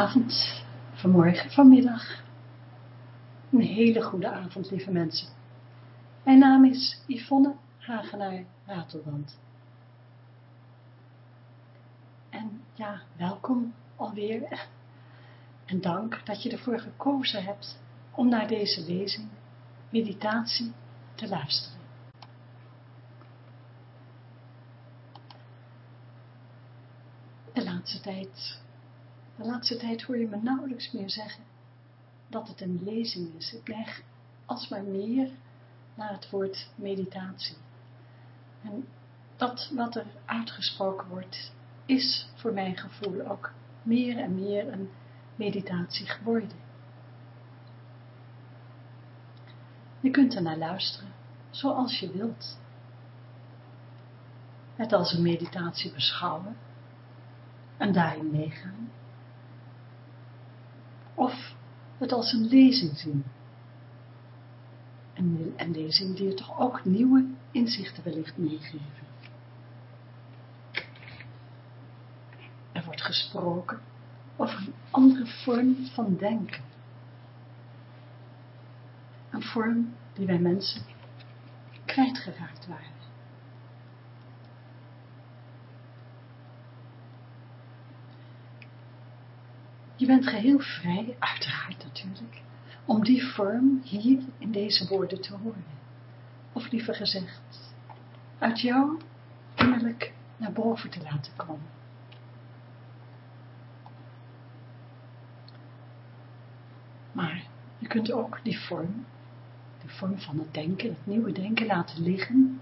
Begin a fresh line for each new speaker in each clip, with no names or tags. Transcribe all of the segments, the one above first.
Vanavond, vanmorgen, vanmiddag. Een hele goede avond, lieve mensen. Mijn naam is Yvonne Hagenaar Ratelband. En ja, welkom alweer. En dank dat je ervoor gekozen hebt om naar deze lezing, meditatie, te luisteren. De laatste tijd, de laatste tijd hoor je me nauwelijks meer zeggen dat het een lezing is. Ik neig alsmaar meer naar het woord meditatie. En dat wat er uitgesproken wordt, is voor mijn gevoel ook meer en meer een meditatie geworden. Je kunt er naar luisteren, zoals je wilt. Het als een meditatie beschouwen en daarin meegaan. Of het als een lezing zien. Een, lezing die je toch ook nieuwe inzichten wellicht meegeven. Er wordt gesproken over een andere vorm van denken. Een vorm die wij mensen kwijtgeraakt waren. Je bent geheel vrij, uiteraard natuurlijk, om die vorm hier in deze woorden te horen. Of liever gezegd, uit jou innerlijk naar boven te laten komen. Maar je kunt ook die vorm, de vorm van het denken, het nieuwe denken laten liggen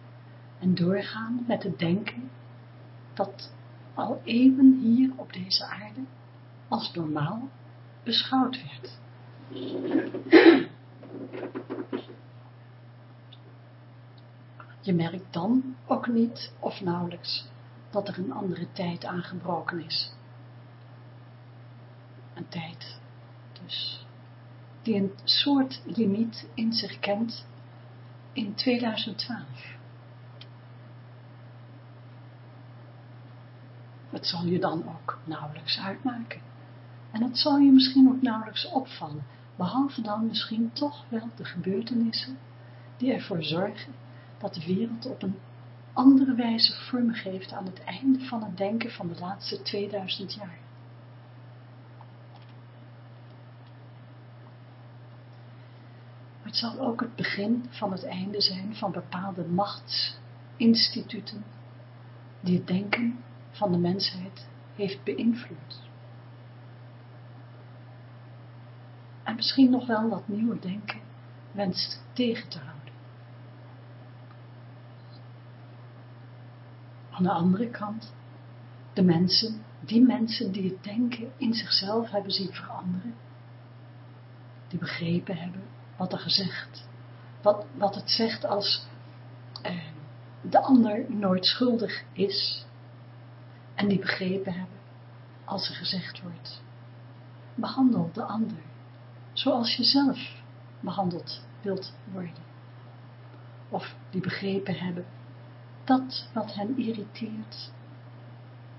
en doorgaan met het denken dat al eeuwen hier op deze aarde als normaal beschouwd werd. Je merkt dan ook niet of nauwelijks dat er een andere tijd aangebroken is. Een tijd dus die een soort limiet in zich kent in 2012. Het zal je dan ook nauwelijks uitmaken. En het zal je misschien ook nauwelijks opvallen, behalve dan misschien toch wel de gebeurtenissen die ervoor zorgen dat de wereld op een andere wijze vorm geeft aan het einde van het denken van de laatste 2000 jaar. het zal ook het begin van het einde zijn van bepaalde machtsinstituten die het denken van de mensheid heeft beïnvloed. En misschien nog wel dat nieuwe denken wenst tegen te houden. Aan de andere kant, de mensen, die mensen die het denken in zichzelf hebben zien veranderen, die begrepen hebben wat er gezegd, wat, wat het zegt als eh, de ander nooit schuldig is, en die begrepen hebben als er gezegd wordt, behandel de ander zoals je zelf behandeld wilt worden. Of die begrepen hebben dat wat hen irriteert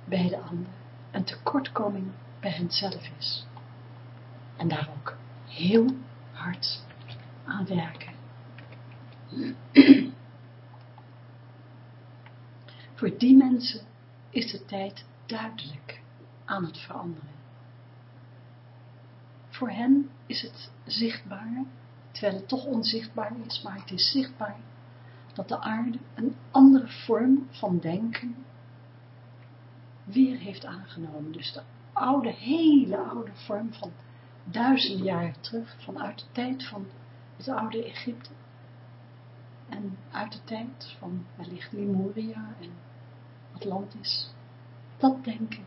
bij de ander een tekortkoming bij henzelf is. En daar ook heel hard aan werken. Voor die mensen is de tijd duidelijk aan het veranderen. Voor hen is het zichtbaar, terwijl het toch onzichtbaar is, maar het is zichtbaar dat de aarde een andere vorm van denken weer heeft aangenomen. Dus de oude, hele oude vorm van duizenden jaren terug, vanuit de tijd van het oude Egypte en uit de tijd van wellicht Lemuria en Atlantis. Dat denken,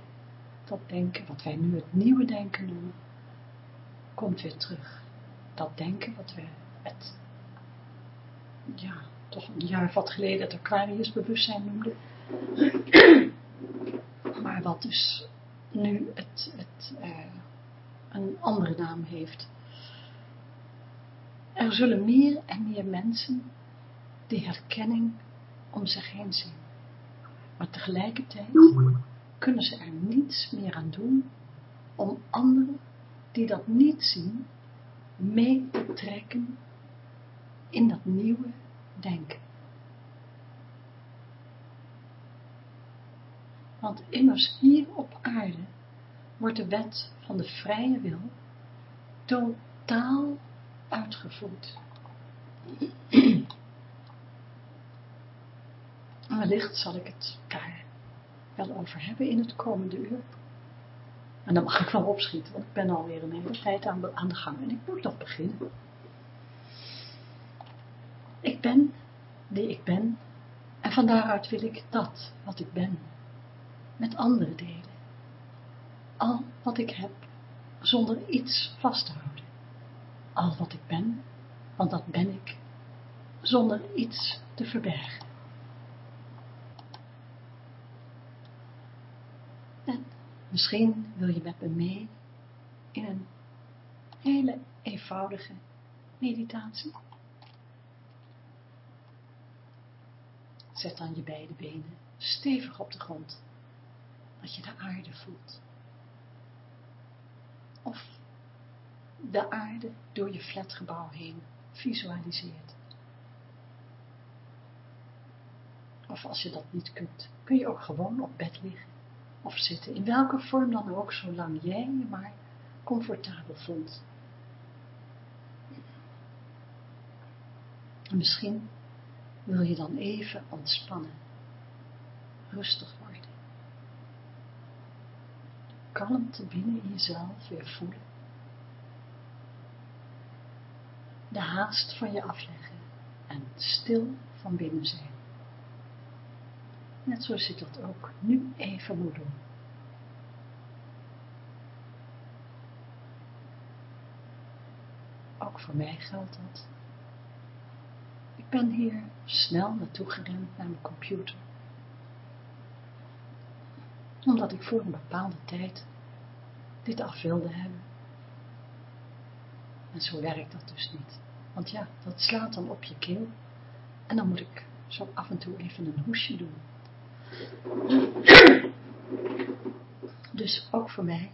dat denken, wat wij nu het nieuwe denken noemen, komt weer terug. Dat denken wat we het, ja, toch een jaar of wat geleden het Aquarius bewustzijn noemden. maar wat dus nu het, het uh, een andere naam heeft. Er zullen meer en meer mensen die herkenning om zich heen zien. Maar tegelijkertijd kunnen ze er niets meer aan doen om anderen die dat niet zien, mee te trekken in dat nieuwe denken. Want immers hier op aarde wordt de wet van de vrije wil totaal uitgevoerd. wellicht zal ik het daar wel over hebben in het komende uur. En dan mag ik wel opschieten, want ik ben alweer een hele tijd aan, aan de gang en ik moet nog beginnen. Ik ben die ik ben en van daaruit wil ik dat wat ik ben met anderen delen. Al wat ik heb, zonder iets vast te houden. Al wat ik ben, want dat ben ik, zonder iets te verbergen. En misschien wil je met me mee in een hele eenvoudige meditatie. Zet dan je beide benen stevig op de grond, dat je de aarde voelt. Of de aarde door je flatgebouw heen visualiseert. Of als je dat niet kunt, kun je ook gewoon op bed liggen of zitten, in welke vorm dan ook, zolang jij je maar comfortabel voelt. En misschien wil je dan even ontspannen, rustig worden. Kalmte binnen in jezelf weer voelen. De haast van je afleggen en stil van binnen zijn. Net zoals ik dat ook nu even moet doen. Ook voor mij geldt dat. Ik ben hier snel naartoe gerend naar mijn computer. Omdat ik voor een bepaalde tijd dit af wilde hebben. En zo werkt dat dus niet. Want ja, dat slaat dan op je keel. En dan moet ik zo af en toe even een hoesje doen. Dus ook voor mij,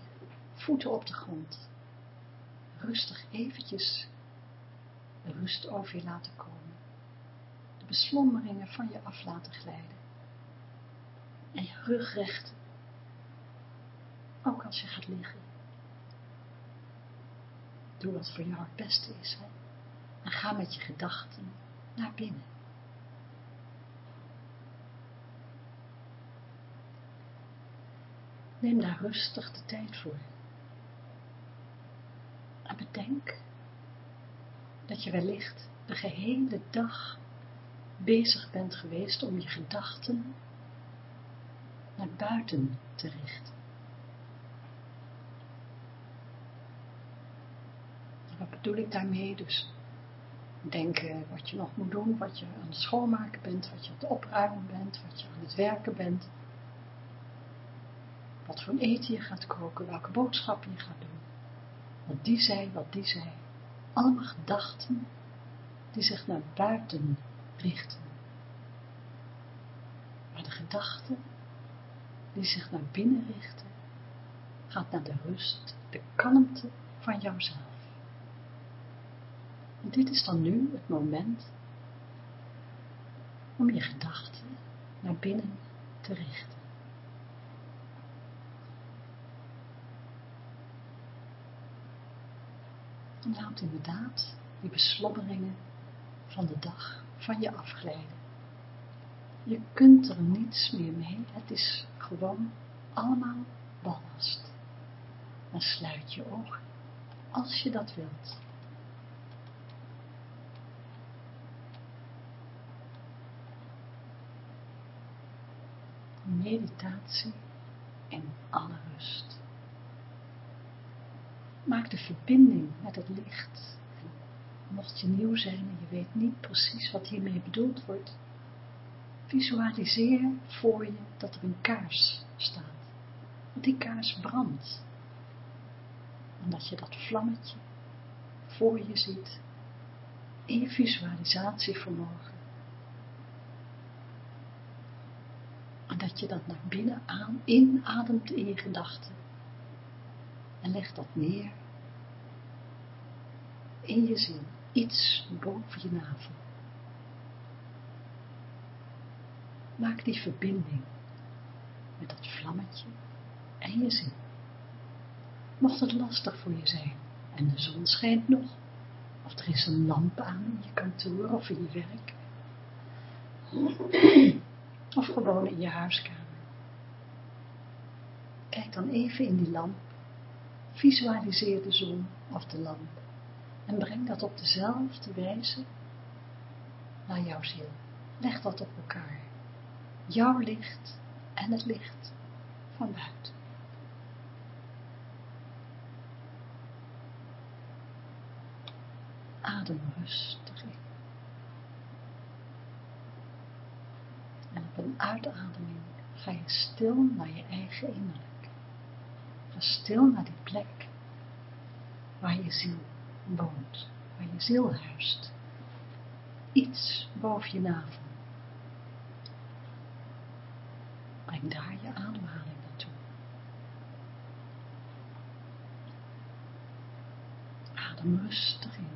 voeten op de grond. Rustig eventjes de rust over je laten komen. De beslommeringen van je af laten glijden. En je rug recht. Ook als je gaat liggen. Doe wat voor jou het beste is. En ga met je gedachten naar binnen. Neem daar rustig de tijd voor. En bedenk dat je wellicht de gehele dag bezig bent geweest om je gedachten naar buiten te richten. Wat bedoel ik daarmee? Dus denken wat je nog moet doen, wat je aan het schoonmaken bent, wat je aan het opruimen bent, wat je aan het werken bent wat voor eten je gaat koken, welke boodschappen je gaat doen. Wat die zei, wat die zei. Allemaal gedachten die zich naar buiten richten. Maar de gedachten die zich naar binnen richten, gaat naar de rust, de kalmte van jouzelf. En dit is dan nu het moment om je gedachten naar binnen te richten. En laat inderdaad die beslommeringen van de dag van je afglijden. Je kunt er niets meer mee, het is gewoon allemaal ballast. Dan sluit je ogen als je dat wilt. Meditatie in alle rust. Maak de verbinding met het licht. mocht je nieuw zijn en je weet niet precies wat hiermee bedoeld wordt, visualiseer voor je dat er een kaars staat. Dat die kaars brandt. En dat je dat vlammetje voor je ziet in je visualisatievermogen. En dat je dat naar binnen aan, inademt in je gedachten En leg dat neer in je ziel, iets boven je navel. Maak die verbinding met dat vlammetje en je ziel. Mocht het lastig voor je zijn en de zon schijnt nog, of er is een lamp aan in je kantoor of in je werk, of gewoon in je huiskamer. Kijk dan even in die lamp, visualiseer de zon of de lamp en breng dat op dezelfde wijze naar jouw ziel. Leg dat op elkaar. Jouw licht en het licht van buiten. Adem rustig. En op een uitademing ga je stil naar je eigen innerlijk. Stil naar die plek waar je ziel woont, waar je ziel huist. Iets boven je navel. Breng daar je ademhaling naartoe. Adem rustig in.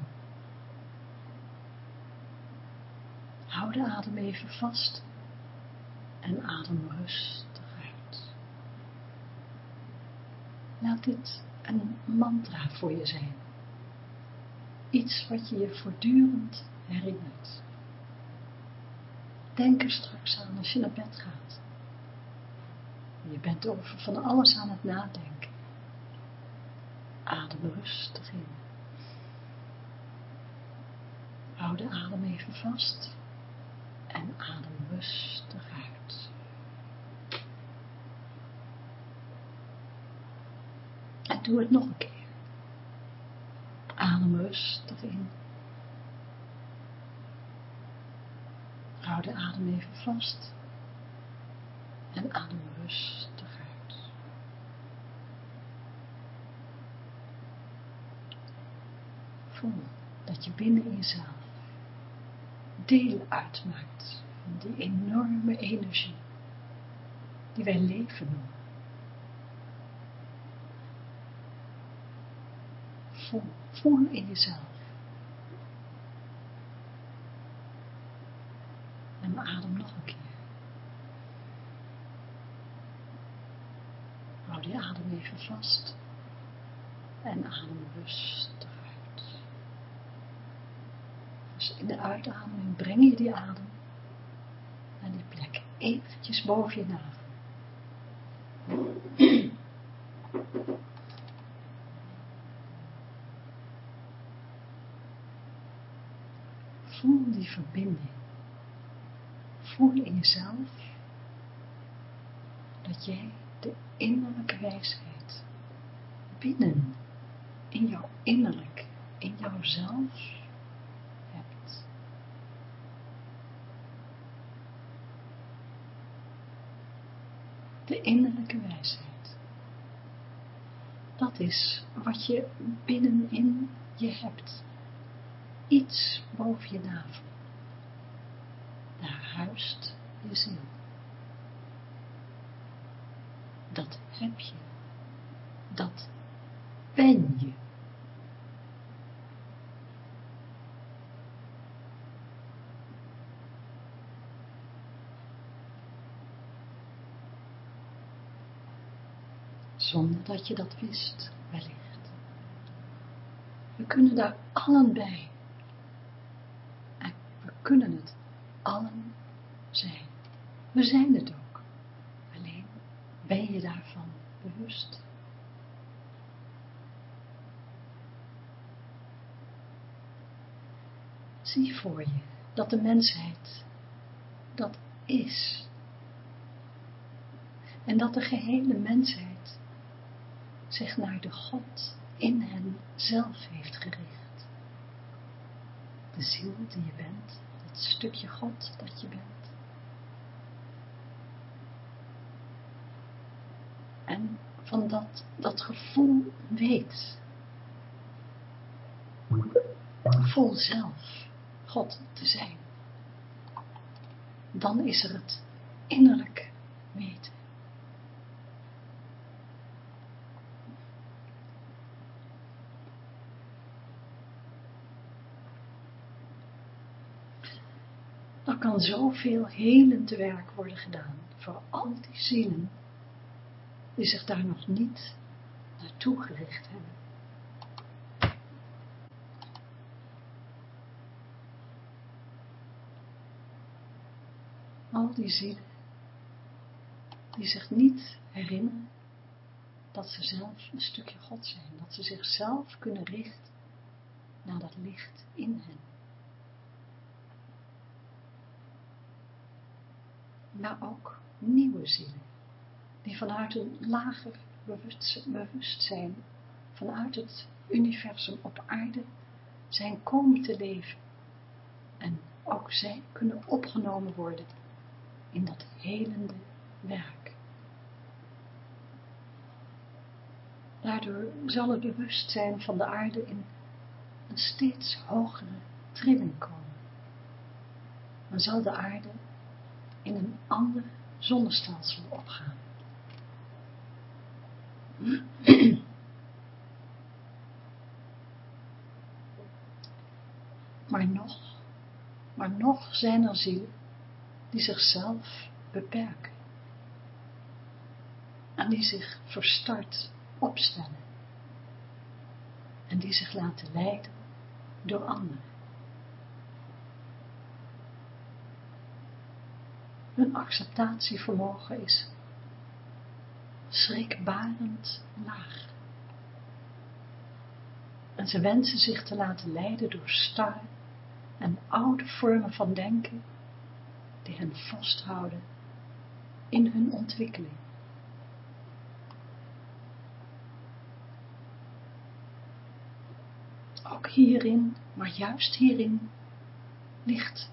Hou de adem even vast en adem rustig uit. Laat dit een mantra voor je zijn. Iets wat je je voortdurend herinnert. Denk er straks aan als je naar bed gaat. Je bent over van alles aan het nadenken. Adem rustig in. Hou de adem even vast en adem rustig uit. Doe het nog een keer. Adem rustig in. Hou de adem even vast en adem rustig uit. Voel dat je binnen jezelf deel uitmaakt van die enorme energie die wij leven noemen. Voel, in jezelf. En adem nog een keer. Hou die adem even vast en adem rustig uit. Dus in de uitademing breng je die adem naar die plek, eventjes boven je navel. Die verbinding. Voel in jezelf dat jij de innerlijke wijsheid binnen in jouw innerlijk, in jouzelf hebt. De innerlijke wijsheid. Dat is wat je binnenin je hebt. Iets boven je navel. Daar huist je ziel. Dat heb je. Dat ben je. Zonder dat je dat wist, wellicht. We kunnen daar allen bij. Kunnen het allen zijn. We zijn het ook. Alleen ben je daarvan bewust. Zie voor je dat de mensheid dat is. En dat de gehele mensheid zich naar de God in hen zelf heeft gericht. De ziel die je bent, stukje God dat je bent. En van dat, dat gevoel weet. Vol zelf God te zijn. Dan is er het innerlijk weten. Kan zoveel helend werk worden gedaan voor al die zielen die zich daar nog niet naartoe gericht hebben. Al die zielen die zich niet herinneren dat ze zelf een stukje God zijn, dat ze zichzelf kunnen richten naar dat licht in hen. Maar ook nieuwe zielen, die vanuit een lager bewustzijn, vanuit het universum op aarde, zijn komen te leven. En ook zij kunnen opgenomen worden in dat helende werk. Daardoor zal het bewustzijn van de aarde in een steeds hogere trilling komen. Dan zal de aarde in een ander zonnestelsel opgaan. Maar nog, maar nog zijn er zielen die zichzelf beperken en die zich verstart opstellen en die zich laten leiden door anderen. Hun acceptatievermogen is schrikbarend laag. En ze wensen zich te laten leiden door starre en oude vormen van denken die hen vasthouden in hun ontwikkeling. Ook hierin, maar juist hierin, ligt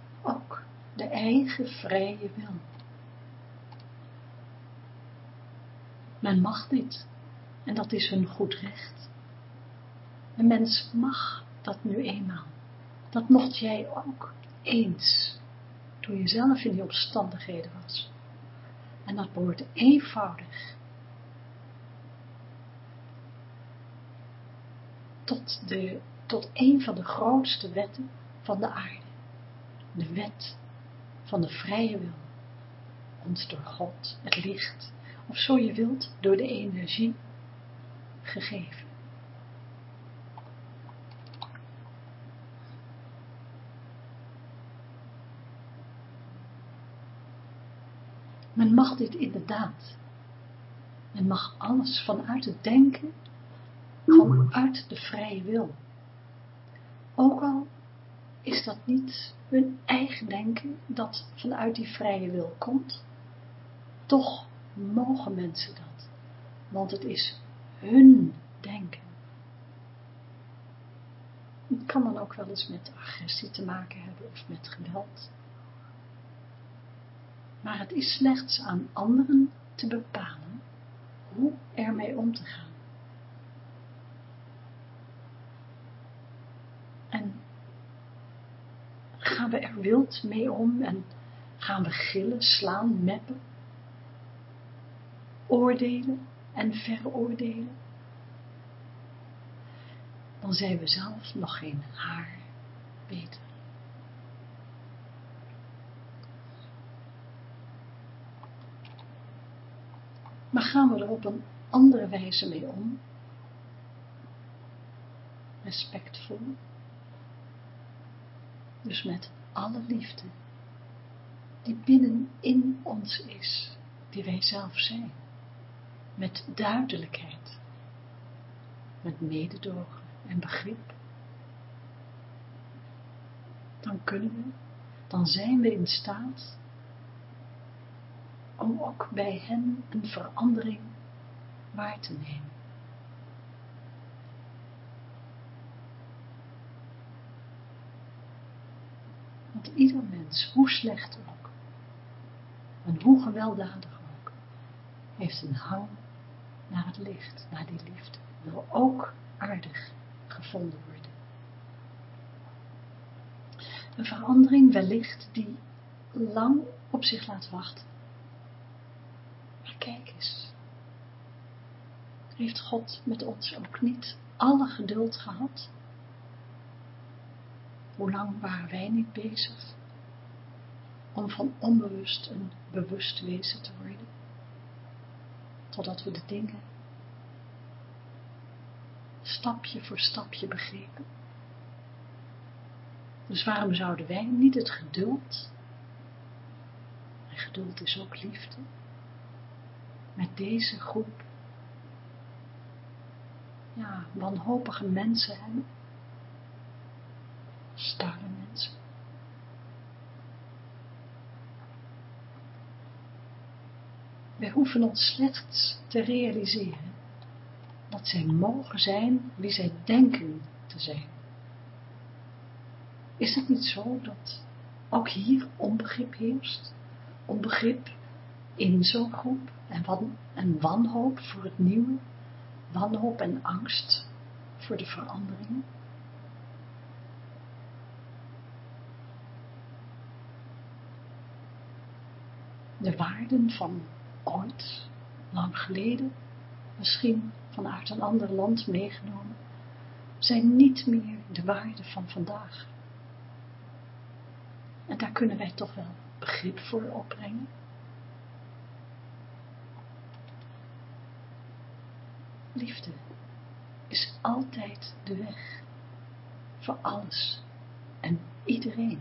de eigen vrije wil. Men mag dit, en dat is hun goed recht. Een mens mag dat nu eenmaal. Dat mocht jij ook eens, toen je zelf in die omstandigheden was. En dat behoort eenvoudig tot, de, tot een van de grootste wetten van de aarde. De wet van de vrije wil. Ons door God, het licht, of zo je wilt, door de energie gegeven. Men mag dit inderdaad. Men mag alles vanuit het denken, vanuit de vrije wil. Ook al is dat niet hun eigen denken dat vanuit die vrije wil komt, toch mogen mensen dat, want het is hun denken. Het kan dan ook wel eens met agressie te maken hebben of met geweld. Maar het is slechts aan anderen te bepalen hoe ermee om te gaan. En we er wild mee om en gaan we gillen, slaan, meppen, oordelen en veroordelen, dan zijn we zelf nog geen haar beter. Maar gaan we er op een andere wijze mee om? Respectvol. Dus met alle liefde die binnenin ons is, die wij zelf zijn met duidelijkheid, met mededogen en begrip, dan kunnen we, dan zijn we in staat om ook bij hen een verandering waar te nemen. Want ieder mens, hoe slecht ook, en hoe gewelddadig ook, heeft een hang naar het licht, naar die liefde, wil ook aardig gevonden worden. Een verandering wellicht die lang op zich laat wachten. Maar kijk eens, heeft God met ons ook niet alle geduld gehad? Hoe lang waren wij niet bezig? om van onbewust een bewust wezen te worden, totdat we de dingen stapje voor stapje begrepen. Dus waarom zouden wij niet het geduld, en geduld is ook liefde, met deze groep ja, wanhopige mensen hebben, starre mensen. Wij hoeven ons slechts te realiseren dat zij mogen zijn wie zij denken te zijn. Is het niet zo dat ook hier onbegrip heerst? Onbegrip in zo'n groep en, wan, en wanhoop voor het nieuwe, wanhoop en angst voor de veranderingen? De waarden van ooit, lang geleden, misschien vanuit een ander land meegenomen, zijn niet meer de waarden van vandaag. En daar kunnen wij toch wel begrip voor opbrengen. Liefde is altijd de weg voor alles en iedereen.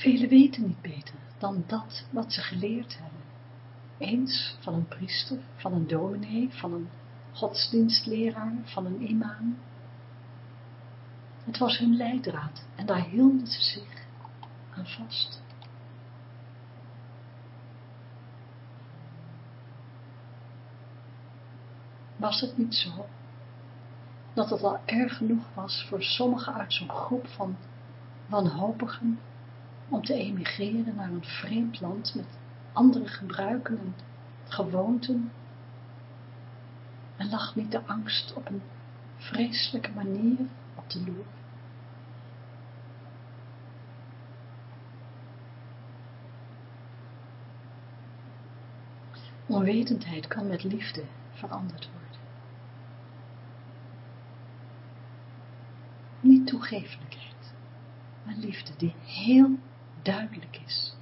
Velen weten niet beter dan dat wat ze geleerd hebben. Eens van een priester, van een dominee, van een godsdienstleraar, van een imam. Het was hun leidraad en daar hielden ze zich aan vast. Was het niet zo dat het al erg genoeg was voor sommigen uit zo'n groep van wanhopigen om te emigreren naar een vreemd land met andere gebruiken en gewoonten en lag niet de angst op een vreselijke manier op de loer. Onwetendheid kan met liefde veranderd worden. Niet toegeeflijkheid, maar liefde die heel duidelijk is.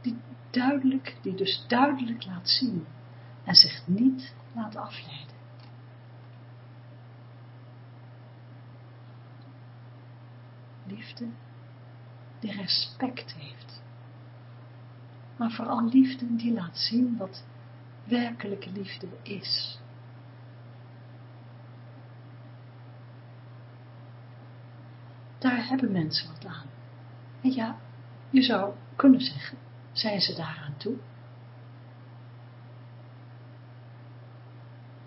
Die duidelijk, die dus duidelijk laat zien en zich niet laat afleiden. Liefde die respect heeft. Maar vooral liefde die laat zien wat werkelijke liefde is. Daar hebben mensen wat aan. En ja, je zou kunnen zeggen, zijn ze daaraan toe?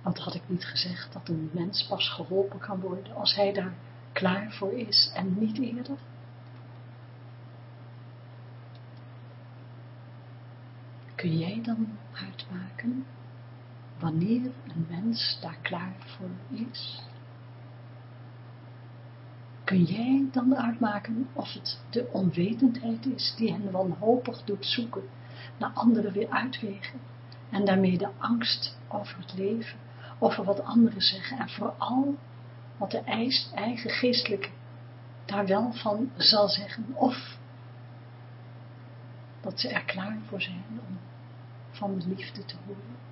Want had ik niet gezegd dat een mens pas geholpen kan worden als hij daar klaar voor is en niet eerder? Kun jij dan uitmaken wanneer een mens daar klaar voor is? Kun jij dan uitmaken of het de onwetendheid is die hen wanhopig doet zoeken naar anderen weer uitwegen en daarmee de angst over het leven, over wat anderen zeggen en vooral wat de eigen geestelijke daar wel van zal zeggen of dat ze er klaar voor zijn om van de liefde te horen.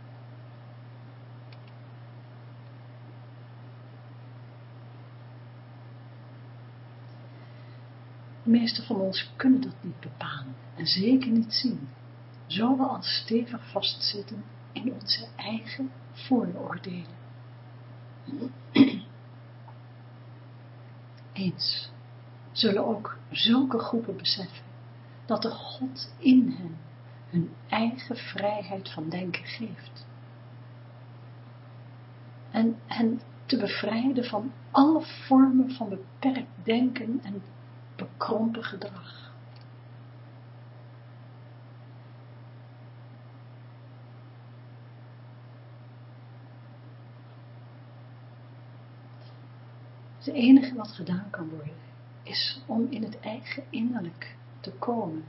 De meeste van ons kunnen dat niet bepalen en zeker niet zien, zo we al stevig vastzitten in onze eigen vooroordelen. Eens zullen ook zulke groepen beseffen dat de God in hen hun eigen vrijheid van denken geeft. En hen te bevrijden van alle vormen van beperkt denken en bekrompen gedrag. Het enige wat gedaan kan worden, is om in het eigen innerlijk te komen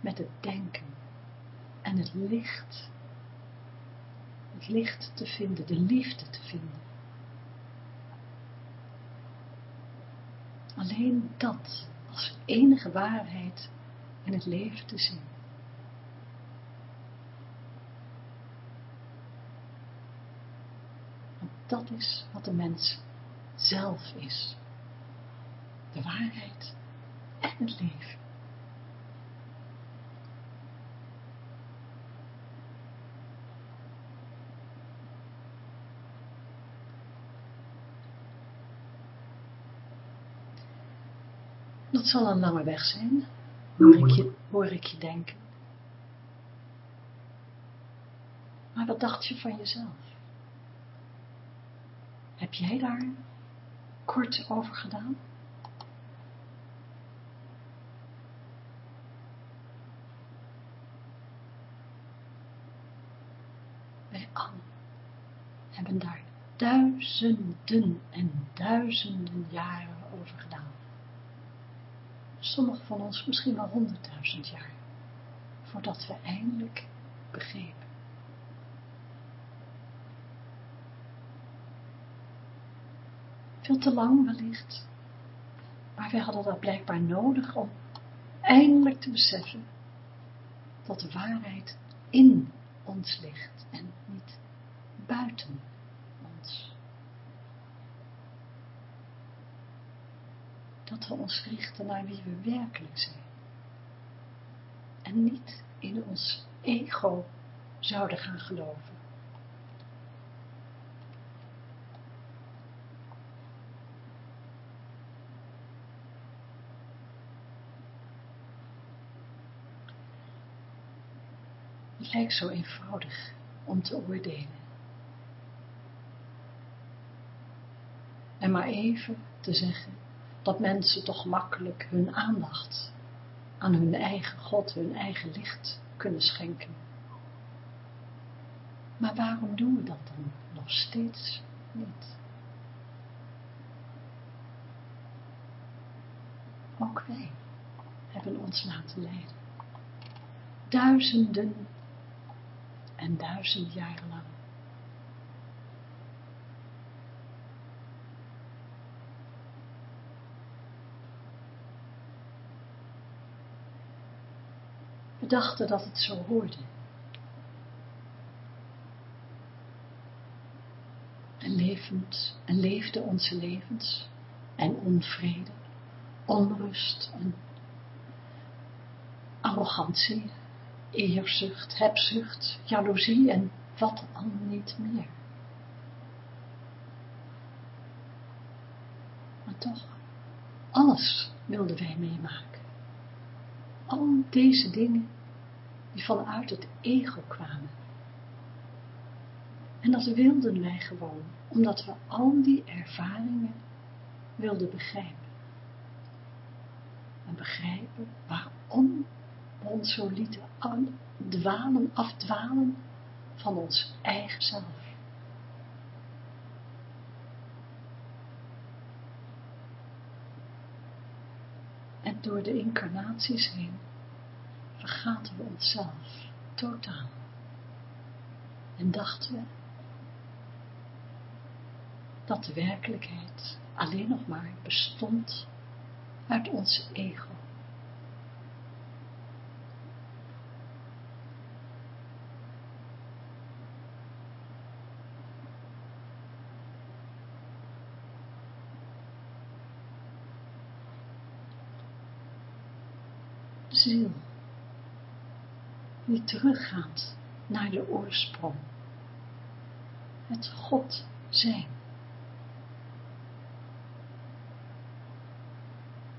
met het denken en het licht het licht te vinden, de liefde te vinden. Alleen dat als enige waarheid in het leven te zien. Want dat is wat de mens zelf is. De waarheid en het leven. Dat zal een lange weg zijn, hoor ik je, je denken. Maar wat dacht je van jezelf? Heb jij daar kort over gedaan? Wij allen hebben daar duizenden en duizenden jaren over gedaan sommigen van ons misschien wel honderdduizend jaar, voordat we eindelijk begrepen. Veel te lang wellicht, maar wij hadden dat blijkbaar nodig om eindelijk te beseffen dat de waarheid in ons ligt en niet buiten ons. Dat we ons richten naar wie we werkelijk zijn. En niet in ons ego zouden gaan geloven. Het lijkt zo eenvoudig om te oordelen. En maar even te zeggen, dat mensen toch makkelijk hun aandacht aan hun eigen God, hun eigen licht kunnen schenken. Maar waarom doen we dat dan nog steeds niet? Ook wij hebben ons laten leiden. Duizenden en duizend jaren lang. Dachten dat het zo hoorde. En levend, en leefden onze levens, en onvrede, onrust en arrogantie, eerzucht, hebzucht, jaloezie en wat al niet meer. Maar toch, alles wilden wij meemaken. Al deze dingen die vanuit het ego kwamen. En dat wilden wij gewoon, omdat we al die ervaringen wilden begrijpen. En begrijpen waarom we ons zo lieten dwalen, afdwalen van ons eigen zelf. En door de incarnaties heen vergaten we onszelf totaal. En dachten we dat de werkelijkheid alleen nog maar bestond uit ons ego. Ziel die teruggaat naar de oorsprong. Het God zijn.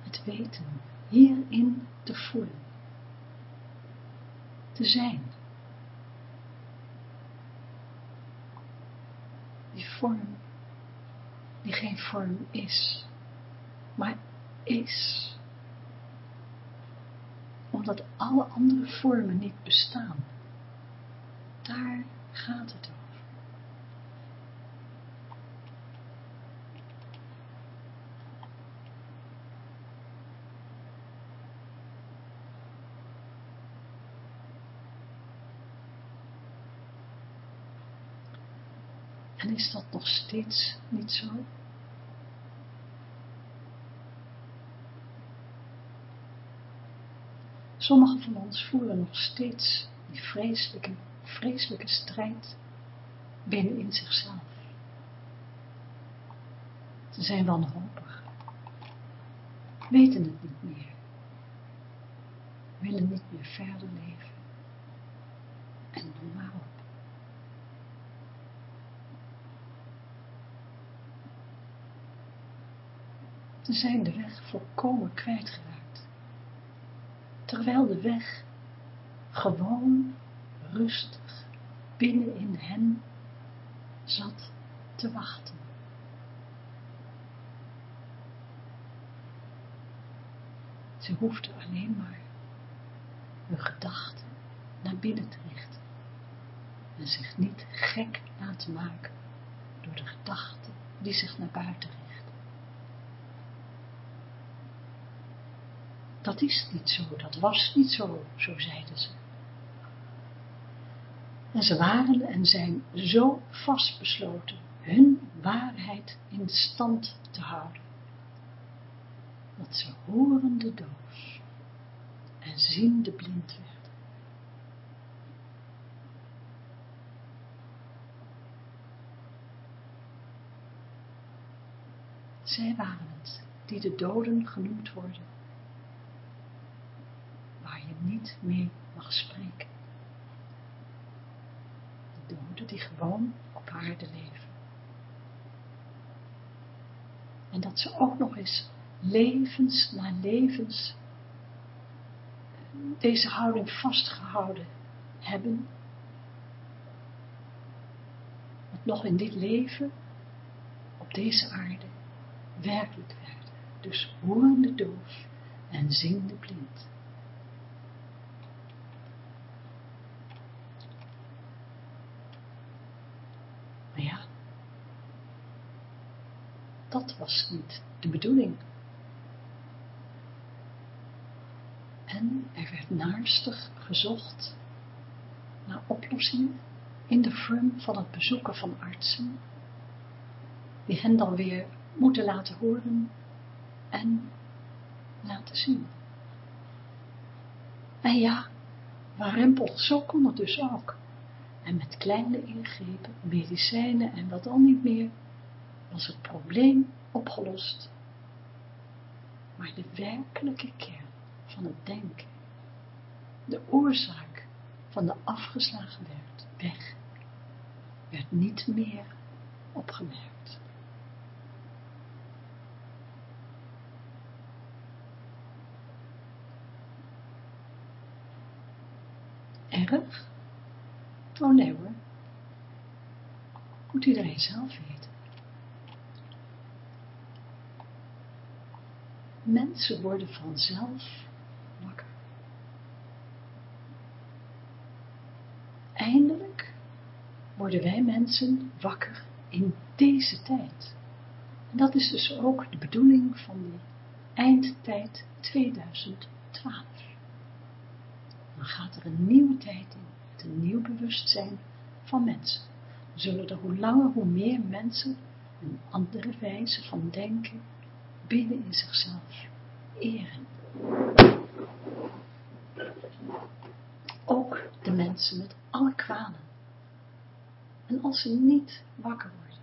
Het weten hierin te voelen. Te zijn. Die vorm die geen vorm is, maar is omdat alle andere vormen niet bestaan. Daar gaat het over. En is dat nog steeds niet zo? Sommigen van ons voeren nog steeds die vreselijke, vreselijke strijd binnen in zichzelf. Ze zijn wanhopig, weten het niet meer, willen niet meer verder leven en noem maar op. Ze zijn de weg volkomen kwijtgeraakt, terwijl de weg gewoon rustig binnen in hen zat te wachten. Ze hoefden alleen maar hun gedachten naar binnen te richten en zich niet gek laten maken door de gedachten die zich naar buiten richten. Dat is niet zo, dat was niet zo, zo zeiden ze. En ze waren en zijn zo vastbesloten hun waarheid in stand te houden, dat ze horende doof en ziende blind werden. Zij waren het, die de doden genoemd worden, mee mag spreken. De doden die gewoon op aarde leven. En dat ze ook nog eens levens na levens deze houding vastgehouden hebben, wat nog in dit leven op deze aarde werkelijk werden. Dus horende doof en ziende blind. Maar ja, dat was niet de bedoeling. En er werd naarstig gezocht naar oplossingen in de vorm van het bezoeken van artsen, die hen dan weer moeten laten horen en laten zien. En ja, warempel, zo kon het dus ook. En met kleine ingrepen, medicijnen en wat dan niet meer, was het probleem opgelost. Maar de werkelijke kern van het denken, de oorzaak van de afgeslagen weg, werd niet meer opgemerkt. Erg? Oh nee hoor. Moet iedereen zelf weten. Mensen worden vanzelf wakker. Eindelijk worden wij mensen wakker in deze tijd. En dat is dus ook de bedoeling van die eindtijd 2012 dan gaat er een nieuwe tijd in, een nieuw bewustzijn van mensen. Dan zullen er hoe langer hoe meer mensen een andere wijze van denken binnen in zichzelf eren. Ook de mensen met alle kwalen. En als ze niet wakker worden,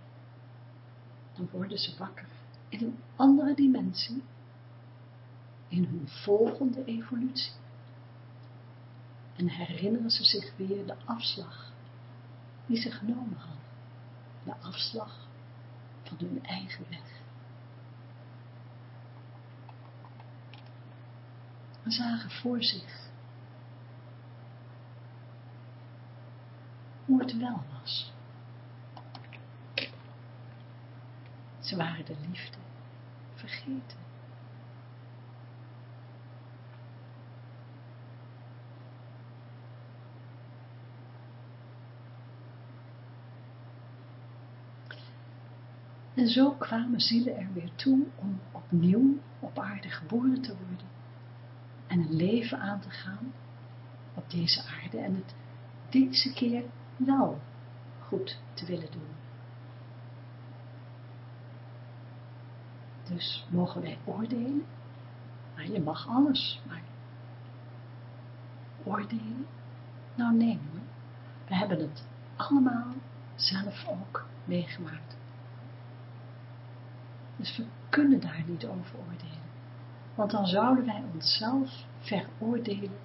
dan worden ze wakker in een andere dimensie, in hun volgende evolutie en herinneren ze zich weer de afslag die ze genomen hadden. De afslag van hun eigen weg. En zagen voor zich hoe het wel was. Ze waren de liefde vergeten. En zo kwamen zielen er weer toe om opnieuw op aarde geboren te worden en een leven aan te gaan op deze aarde en het deze keer wel goed te willen doen. Dus mogen wij oordelen? Nou, je mag alles, maar oordelen? Nou nee hoor, we hebben het allemaal zelf ook meegemaakt. Dus we kunnen daar niet over oordelen. Want dan zouden wij onszelf veroordelen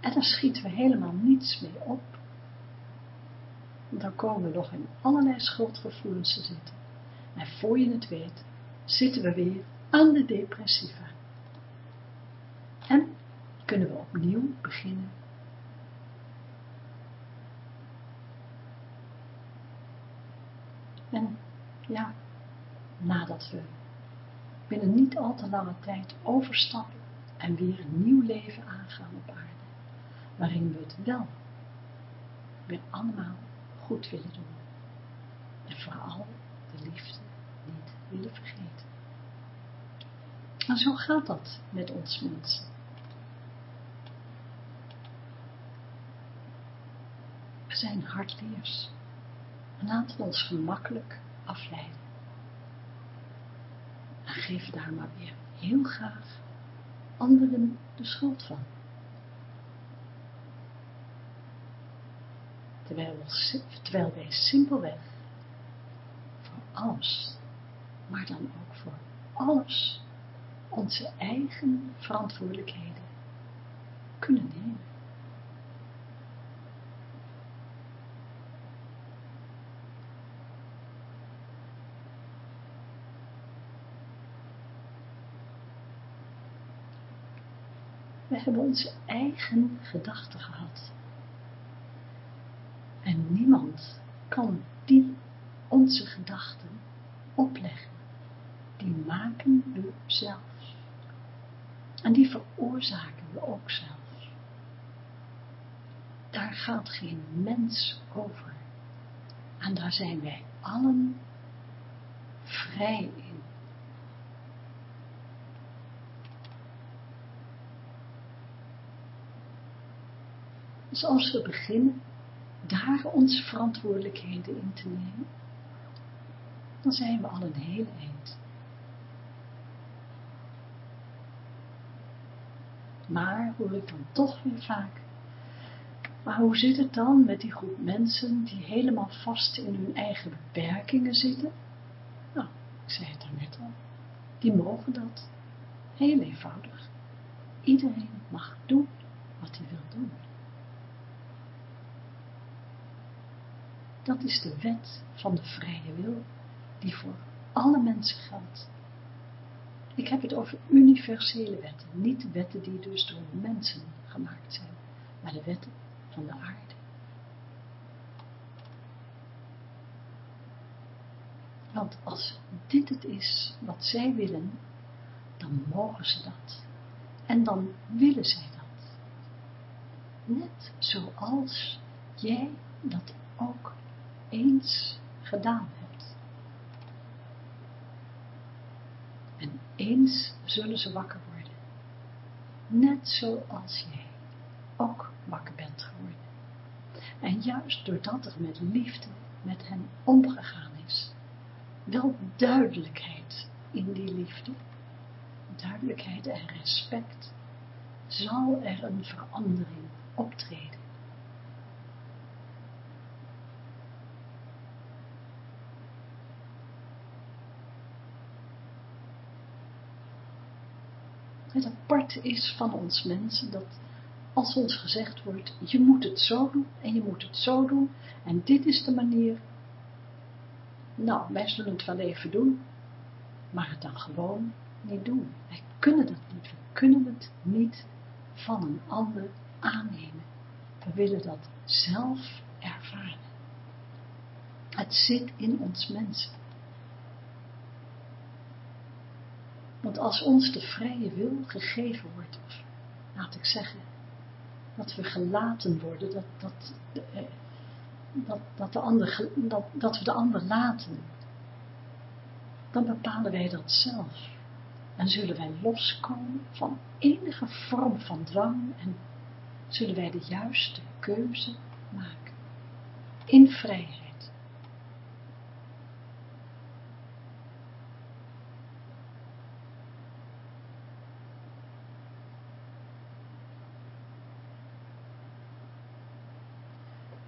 en dan schieten we helemaal niets mee op. Dan komen we nog in allerlei schuldgevoelens te zitten. En voor je het weet, zitten we weer aan de depressiva. En kunnen we opnieuw beginnen. En ja, nadat we binnen niet al te lange tijd overstappen en weer een nieuw leven aangaan op aarde, waarin we het wel weer allemaal goed willen doen. En vooral de liefde niet willen vergeten. En zo gaat dat met ons mensen. We zijn hardleers en laten ons gemakkelijk afleiden. En geven daar maar weer heel graag anderen de schuld van. Terwijl, terwijl wij simpelweg voor alles, maar dan ook voor alles, onze eigen verantwoordelijkheden kunnen nemen. We hebben onze eigen gedachten gehad. En niemand kan die onze gedachten opleggen. Die maken we zelf. En die veroorzaken we ook zelf. Daar gaat geen mens over. En daar zijn wij allen vrij in. Dus als we beginnen daar onze verantwoordelijkheden in te nemen, dan zijn we al een heel eind. Maar hoor ik dan toch weer vaak, maar hoe zit het dan met die groep mensen die helemaal vast in hun eigen beperkingen zitten? Nou, ik zei het daarnet al, die mogen dat. Heel eenvoudig. Iedereen mag doen wat hij wil doen. Dat is de wet van de vrije wil, die voor alle mensen geldt. Ik heb het over universele wetten, niet de wetten die dus door mensen gemaakt zijn, maar de wetten van de aarde. Want als dit het is wat zij willen, dan mogen ze dat. En dan willen zij dat. Net zoals jij dat ook eens gedaan hebt. En eens zullen ze wakker worden, net zoals jij ook wakker bent geworden. En juist doordat er met liefde met hen omgegaan is, wel duidelijkheid in die liefde, duidelijkheid en respect, zal er een verandering optreden. Het aparte is van ons mensen dat als ons gezegd wordt, je moet het zo doen en je moet het zo doen en dit is de manier. Nou, wij zullen het wel even doen, maar het dan gewoon niet doen. Wij kunnen dat niet, we kunnen het niet van een ander aannemen. We willen dat zelf ervaren. Het zit in ons mensen. Want als ons de vrije wil gegeven wordt, of laat ik zeggen, dat we gelaten worden, dat, dat, eh, dat, dat, de ander, dat, dat we de ander laten, dan bepalen wij dat zelf. En zullen wij loskomen van enige vorm van dwang en zullen wij de juiste keuze maken. In vrijheid.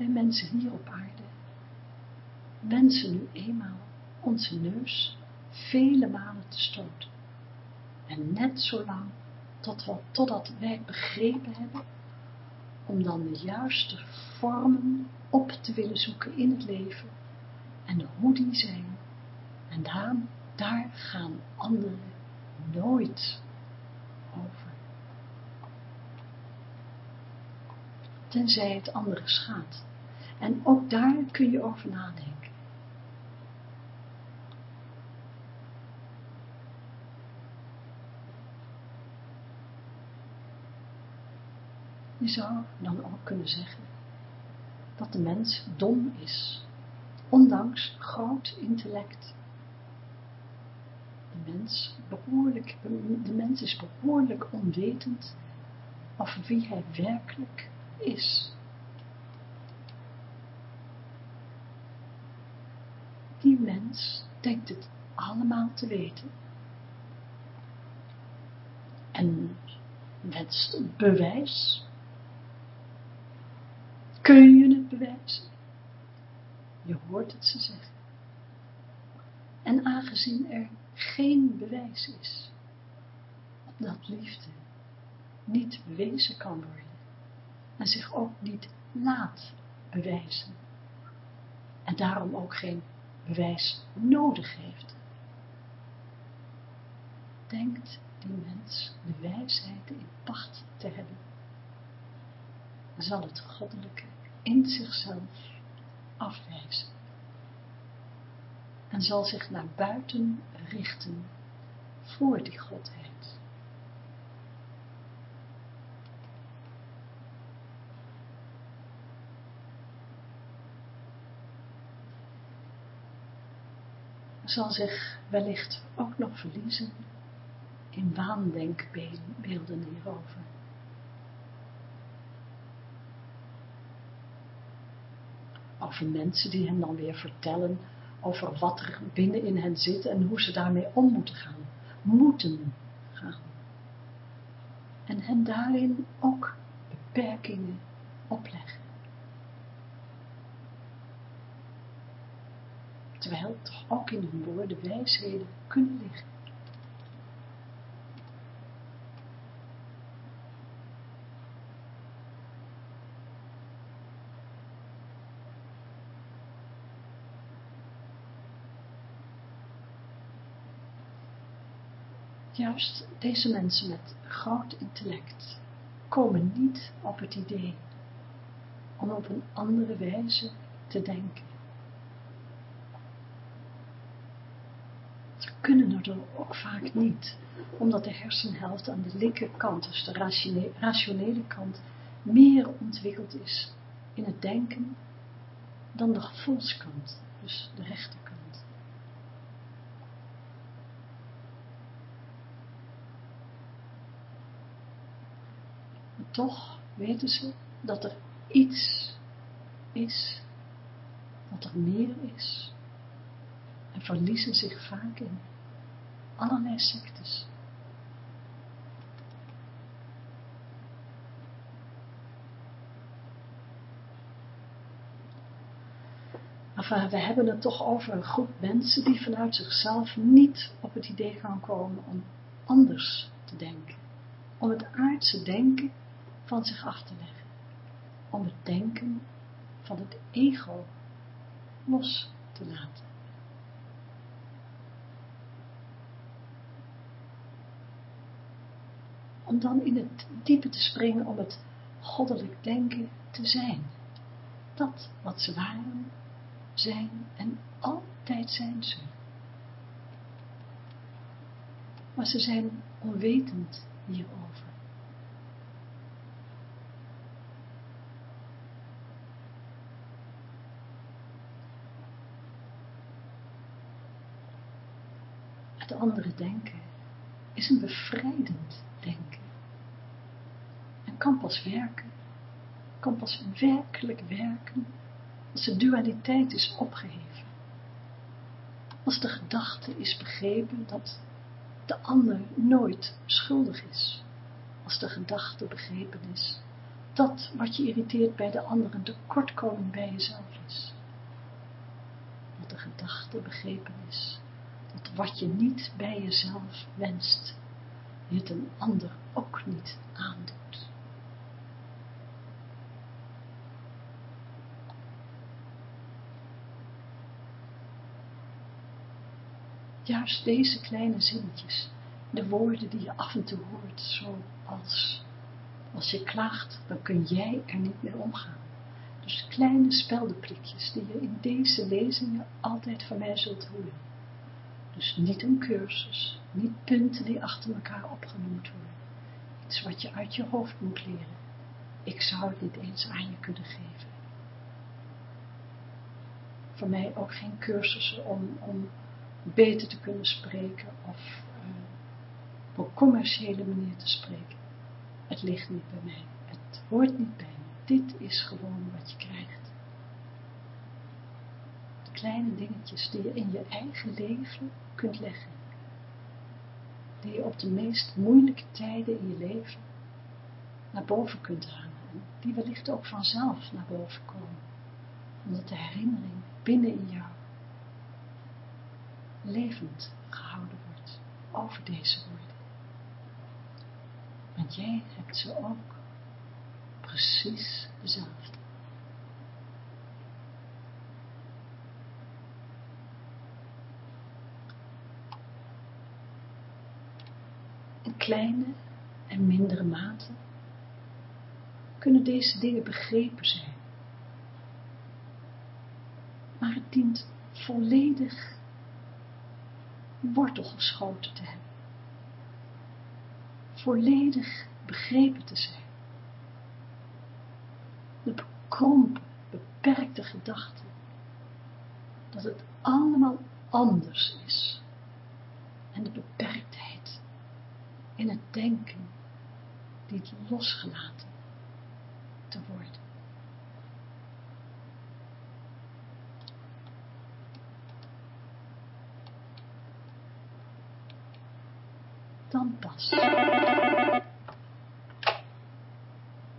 Wij mensen hier op aarde wensen nu eenmaal onze neus vele malen te stoten. En net zo lang tot we, totdat wij begrepen hebben om dan de juiste vormen op te willen zoeken in het leven en hoe die zijn. En daar, daar gaan anderen nooit over. Tenzij het andere schaadt. En ook daar kun je over nadenken. Je zou dan ook kunnen zeggen dat de mens dom is, ondanks groot intellect. De mens, behoorlijk, de mens is behoorlijk onwetend over wie hij werkelijk is. Die mens denkt het allemaal te weten. En wenst bewijs Kun je het bewijzen? Je hoort het ze zeggen. En aangezien er geen bewijs is, dat liefde niet bewezen kan worden en zich ook niet laat bewijzen en daarom ook geen bewijs nodig heeft, denkt die mens de wijsheid in pacht te hebben, zal het goddelijke in zichzelf afwijzen en zal zich naar buiten richten voor die Godheid. Zal zich wellicht ook nog verliezen in waandenkbeelden hierover. over mensen die hem dan weer vertellen over wat er binnen in hen zit en hoe ze daarmee om moeten gaan. Moeten gaan. En hen daarin ook beperkingen opleggen. Terwijl toch ook in hun woorden wijsheden kunnen liggen. Juist deze mensen met groot intellect komen niet op het idee om op een andere wijze te denken. Kunnen er ook vaak niet, omdat de hersenhelft aan de linkerkant, dus de rationele kant, meer ontwikkeld is in het denken dan de gevoelskant, dus de rechterkant. toch weten ze dat er iets is, dat er meer is, en verliezen zich vaak in allerlei sectes. Maar we hebben het toch over een groep mensen die vanuit zichzelf niet op het idee gaan komen om anders te denken. Om het aardse denken van zich af te leggen, om het denken van het ego los te laten. Om dan in het diepe te springen om het goddelijk denken te zijn. Dat wat ze waren, zijn en altijd zijn zullen. Maar ze zijn onwetend hierover. andere denken is een bevrijdend denken. Kan pas werken, kan pas werkelijk werken als de dualiteit is opgeheven. Als de gedachte is begrepen dat de ander nooit schuldig is. Als de gedachte begrepen is dat wat je irriteert bij de anderen een tekortkoming bij jezelf is. Dat de gedachte begrepen is, dat wat je niet bij jezelf wenst, je het een ander ook niet aandoet. Juist deze kleine zinnetjes, de woorden die je af en toe hoort, zoals als je klaagt, dan kun jij er niet meer omgaan. Dus kleine speldenprikjes die je in deze lezingen altijd van mij zult horen. Dus niet een cursus, niet punten die achter elkaar opgenoemd worden. Iets wat je uit je hoofd moet leren. Ik zou niet eens aan je kunnen geven. Voor mij ook geen cursussen om, om beter te kunnen spreken of uh, op een commerciële manier te spreken. Het ligt niet bij mij. Het hoort niet bij me. Dit is gewoon wat je krijgt. De kleine dingetjes die je in je eigen leven kunt leggen. Die je op de meest moeilijke tijden in je leven naar boven kunt halen. En die wellicht ook vanzelf naar boven komen. Omdat de herinnering binnen in jou levend gehouden wordt over deze woorden. Want jij hebt ze ook precies dezelfde. In kleine en mindere mate kunnen deze dingen begrepen zijn. Maar het dient volledig wortel geschoten te hebben volledig begrepen te zijn. De bekrompen, beperkte gedachte, dat het allemaal anders is. En de beperktheid in het denken, die het losgelaten te worden. Dan pas.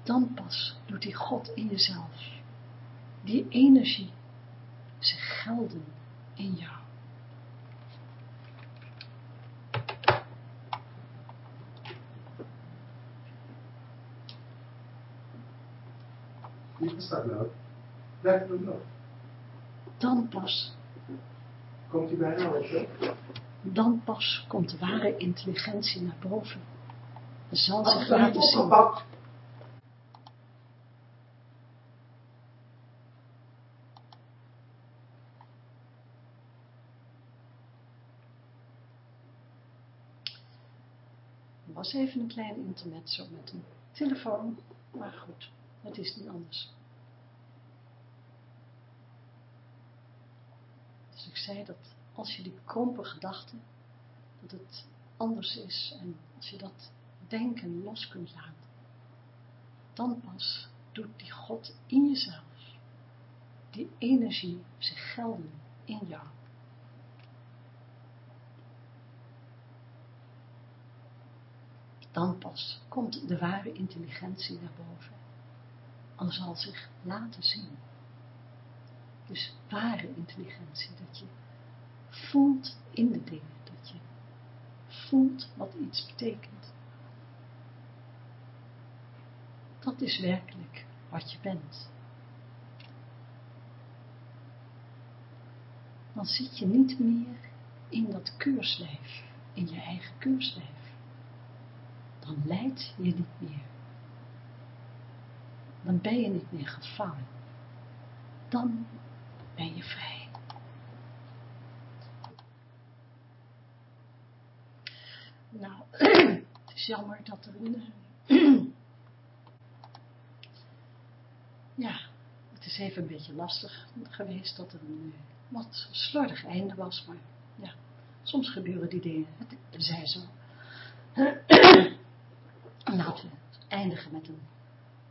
Dan pas doet die God in jezelf, die energie, zich gelden in jou.
Wie dat nou? Blijf het nog.
Dan pas.
Komt hij bijna op, hè?
Dan pas komt de ware intelligentie naar boven. En zal zich laten zien. was even een klein intermezzo met een telefoon, maar goed, het is niet anders. Dus ik zei dat als je die krompen gedachten, dat het anders is en als je dat denken los kunt laten, dan pas doet die God in jezelf, die energie zich gelden in jou. Dan pas komt de ware intelligentie naar boven en zal zich laten zien. Dus ware intelligentie, dat je voelt in de dingen, dat je voelt wat iets betekent. Dat is werkelijk wat je bent. Dan zit je niet meer in dat keurslijf, in je eigen keurslijf. Dan leid je niet meer. Dan ben je niet meer gevangen. Dan ben je vrij. Nou, het is jammer dat er een... ja, het is even een beetje lastig geweest dat er een wat slordig einde was, maar ja, soms gebeuren die dingen, het zij zo. Laten we eindigen met een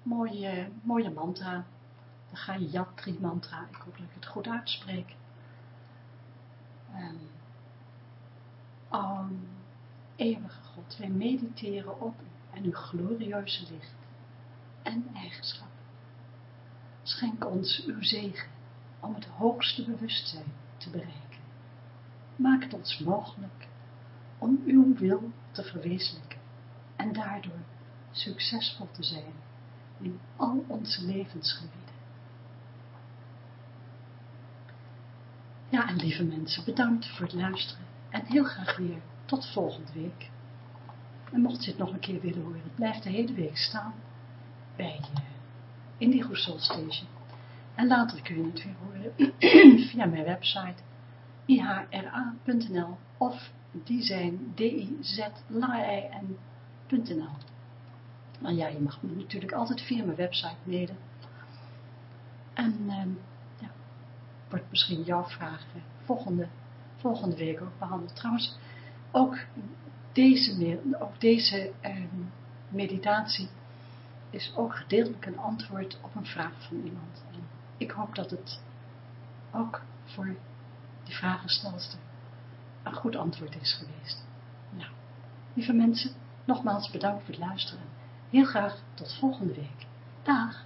mooie, mooie mantra. De Gayatri mantra, ik hoop dat ik het goed uitspreek. Um, eeuwige God, wij mediteren op u en uw glorieuze licht. en eigenschappen. Schenk ons uw zegen om het hoogste bewustzijn te bereiken. Maak het ons mogelijk om uw wil te verwezenlijken en daardoor succesvol te zijn in al onze levensgebieden. Ja, en lieve mensen, bedankt voor het luisteren en heel graag weer tot volgende week. En mocht je het nog een keer willen horen, het blijft de hele week staan bij uh, Indigo Soul Station. En later kun je het weer horen via mijn website ihra.nl of die zijn D-I-Z-L-I-N.nl Nou ja, je mag me natuurlijk altijd via mijn website mailen. En uh, ja, wordt misschien jouw vraag volgende, volgende week ook behandeld. Trouwens, ook deze, uh, meditatie is ook gedeeltelijk een antwoord op een vraag van iemand. En ik hoop dat het ook voor die vragenstelster een goed antwoord is geweest. Nou, lieve mensen, nogmaals bedankt voor het luisteren. Heel graag tot volgende week. Dag!